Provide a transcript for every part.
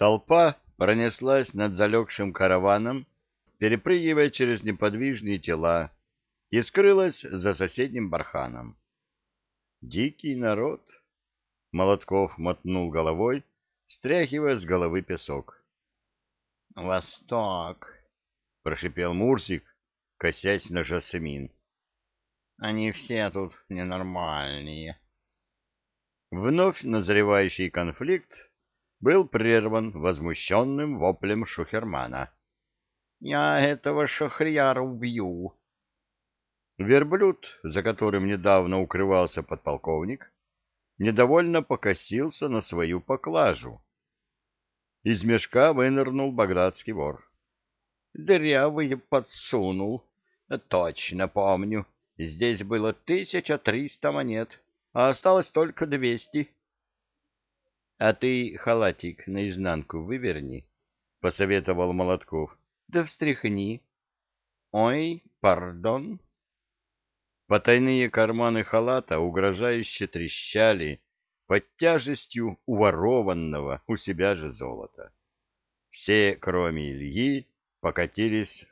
Толпа пронеслась над залегшим караваном, перепрыгивая через неподвижные тела, и скрылась за соседним барханом. Дикий народ! Молотков мотнул головой, стряхивая с головы песок. «Восток!» — прошипел Мурсик, косясь на Жасмин. «Они все тут ненормальные». Вновь назревающий конфликт был прерван возмущенным воплем Шухермана. «Я этого шахрияра убью!» Верблюд, за которым недавно укрывался подполковник, недовольно покосился на свою поклажу. Из мешка вынырнул багратский вор. «Дырявый подсунул. Точно помню. Здесь было тысяча триста монет, а осталось только двести». А ты халатик наизнанку выверни, — посоветовал Молотков. — Да встряхни. — Ой, пардон. Потайные карманы халата угрожающе трещали под тяжестью уворованного у себя же золота. Все, кроме Ильи, покатились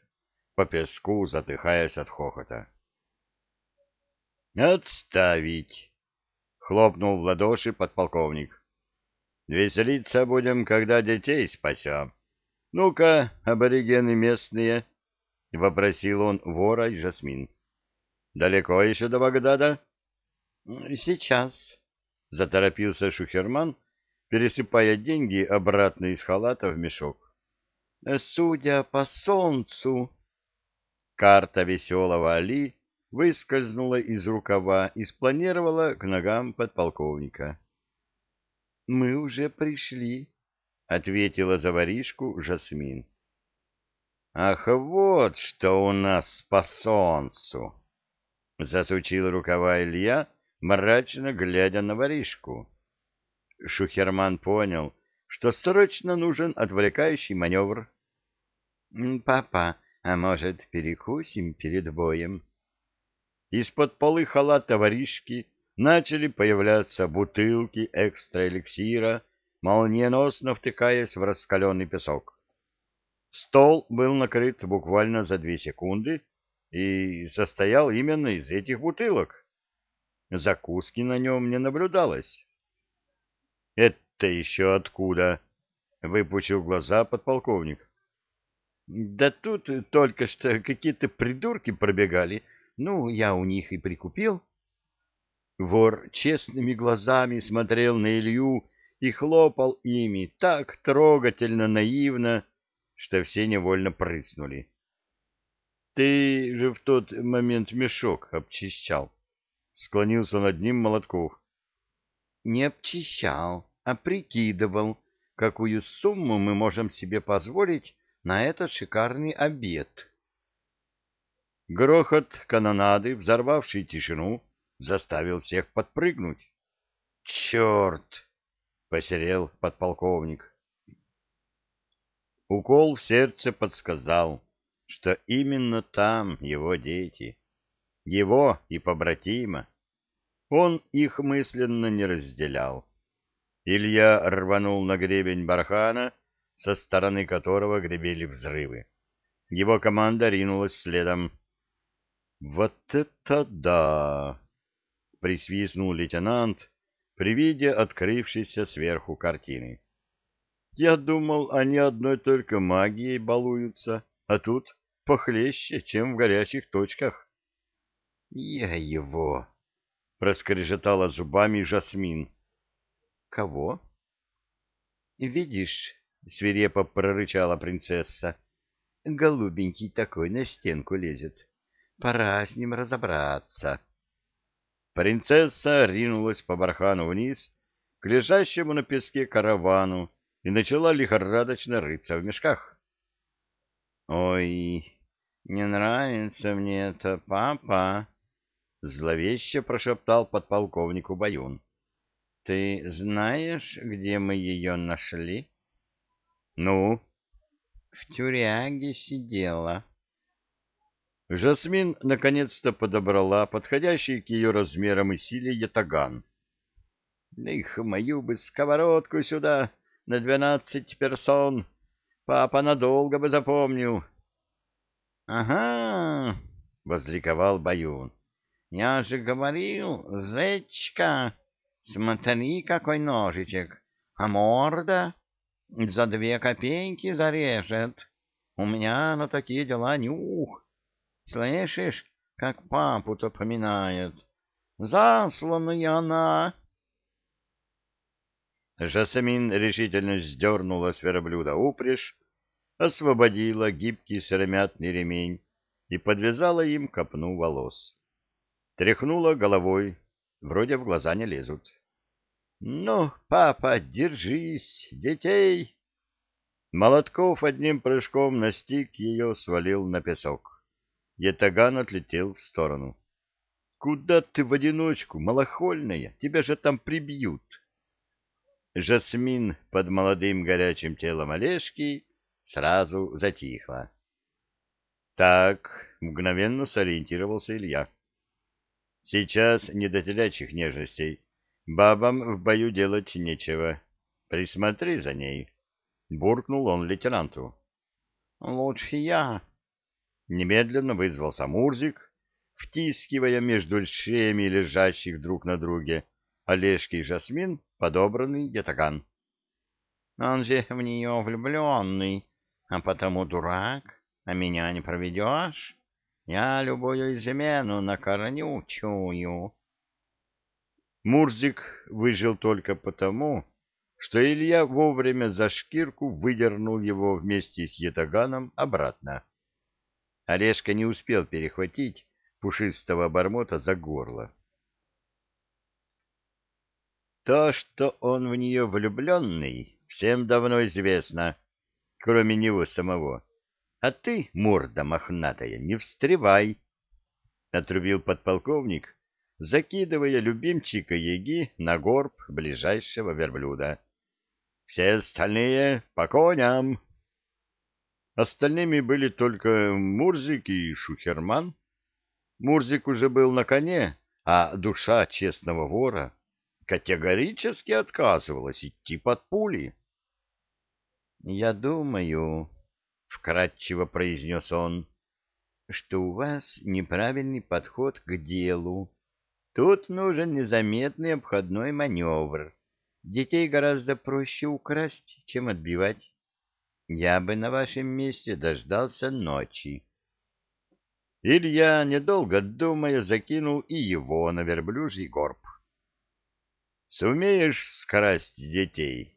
по песку, затыхаясь от хохота. «Отставить!» — хлопнул в ладоши подполковник. Веселиться будем, когда детей спасем. Ну-ка, аборигены местные, — вопросил он вора и Жасмин. — Далеко еще до Багдада? — Сейчас, — заторопился Шухерман, пересыпая деньги обратно из халата в мешок. — Судя по солнцу... Карта веселого Али выскользнула из рукава и спланировала к ногам подполковника. — Мы уже пришли, — ответила за воришку Жасмин. — Ах, вот что у нас по солнцу! — засучил рукава Илья, мрачно глядя на воришку. Шухерман понял, что срочно нужен отвлекающий маневр. — Папа, а может, перекусим перед боем? Из-под полы халата воришки начали появляться бутылки экстра-эликсира, молниеносно втыкаясь в раскаленный песок. Стол был накрыт буквально за две секунды и состоял именно из этих бутылок. Закуски на нем не наблюдалось. — Это еще откуда? — выпучил глаза подполковник. — Да тут только что какие-то придурки пробегали. Ну, я у них и прикупил. Вор честными глазами смотрел на Илью и хлопал ими так трогательно наивно, что все невольно прыснули. — Ты же в тот момент мешок обчищал. Склонился над ним Молотков. — Не обчищал, а прикидывал, какую сумму мы можем себе позволить на этот шикарный обед. Грохот канонады, взорвавший тишину, заставил всех подпрыгнуть. «Черт!» — посерел подполковник. Укол в сердце подсказал, что именно там его дети, его и побратима. Он их мысленно не разделял. Илья рванул на гребень бархана, со стороны которого гребели взрывы. Его команда ринулась следом. «Вот это да!» — присвистнул лейтенант при виде открывшейся сверху картины. «Я думал, они одной только магией балуются, а тут похлеще, чем в горячих точках». «Я его!» — проскрежетала зубами Жасмин. «Кого?» «Видишь», — свирепо прорычала принцесса, — «голубенький такой на стенку лезет. Пора с ним разобраться». Принцесса ринулась по бархану вниз к лежащему на песке каравану и начала лихорадочно рыться в мешках. — Ой, не нравится мне это, папа! — зловеще прошептал подполковнику Баюн. — Ты знаешь, где мы ее нашли? — Ну? — В тюряге сидела. Жасмин наконец-то подобрала подходящий к ее размерам и силе ятаган. «Их, мою бы сковородку сюда! на двенадцать персон. Папа надолго бы запомнил. — Ага, — возликовал Баюн. — Я же говорил, зечка, смотри, какой ножичек, а морда за две копейки зарежет. У меня на такие дела нюх. Слышишь, как папу-то поминает? Засланная она. Жасмин решительно сдернула с верблюда упряжь, освободила гибкий сыромятный ремень и подвязала им копну волос. Тряхнула головой, вроде в глаза не лезут. — Ну, папа, держись, детей! Молотков одним прыжком настиг ее, свалил на песок. Етаган отлетел в сторону. — Куда ты в одиночку, малохольная? Тебя же там прибьют! Жасмин под молодым горячим телом Олежки сразу затихла. Так, мгновенно сориентировался Илья. Сейчас не до телячьих нежностей. Бабам в бою делать нечего. Присмотри за ней. Буркнул он лейтенанту. Лучше я. Немедленно вызвался Мурзик, втискивая между шеями лежащих друг на друге Олежки и Жасмин подобранный ятаган. Он же в нее влюбленный, а потому дурак, а меня не проведешь. Я любую измену на корню чую. Мурзик выжил только потому, что Илья вовремя за шкирку выдернул его вместе с ятаганом обратно. Олежка не успел перехватить пушистого обормота за горло. То, что он в нее влюбленный, всем давно известно, кроме него самого. А ты, морда мохнатая, не встревай, — отрубил подполковник, закидывая любимчика Еги на горб ближайшего верблюда. — Все остальные по коням. Остальными были только Мурзик и Шухерман. Мурзик уже был на коне, а душа честного вора категорически отказывалась идти под пули. — Я думаю, — вкратчиво произнес он, — что у вас неправильный подход к делу. Тут нужен незаметный обходной маневр. Детей гораздо проще украсть, чем отбивать. Я бы на вашем месте дождался ночи. Илья, недолго думая, закинул и его на верблюжий горб. Сумеешь скрасть детей,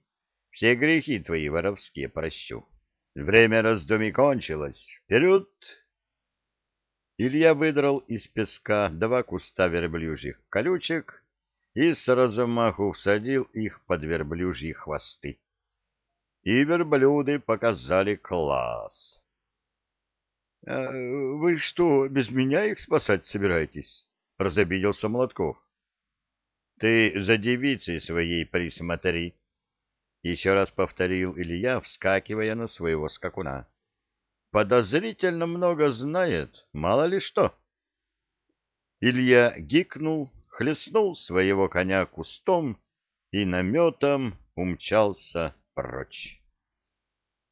все грехи твои воровские прощу. Время раздумий кончилось. Вперед! Илья выдрал из песка два куста верблюжьих колючек и с размаху всадил их под верблюжьи хвосты. И верблюды показали класс. — а Вы что, без меня их спасать собираетесь? — разобиделся Молотков. Ты за девицей своей присмотри. Еще раз повторил Илья, вскакивая на своего скакуна. Подозрительно много знает, мало ли что. Илья гикнул, хлестнул своего коня кустом и наметом умчался прочь.